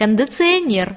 кондиционер.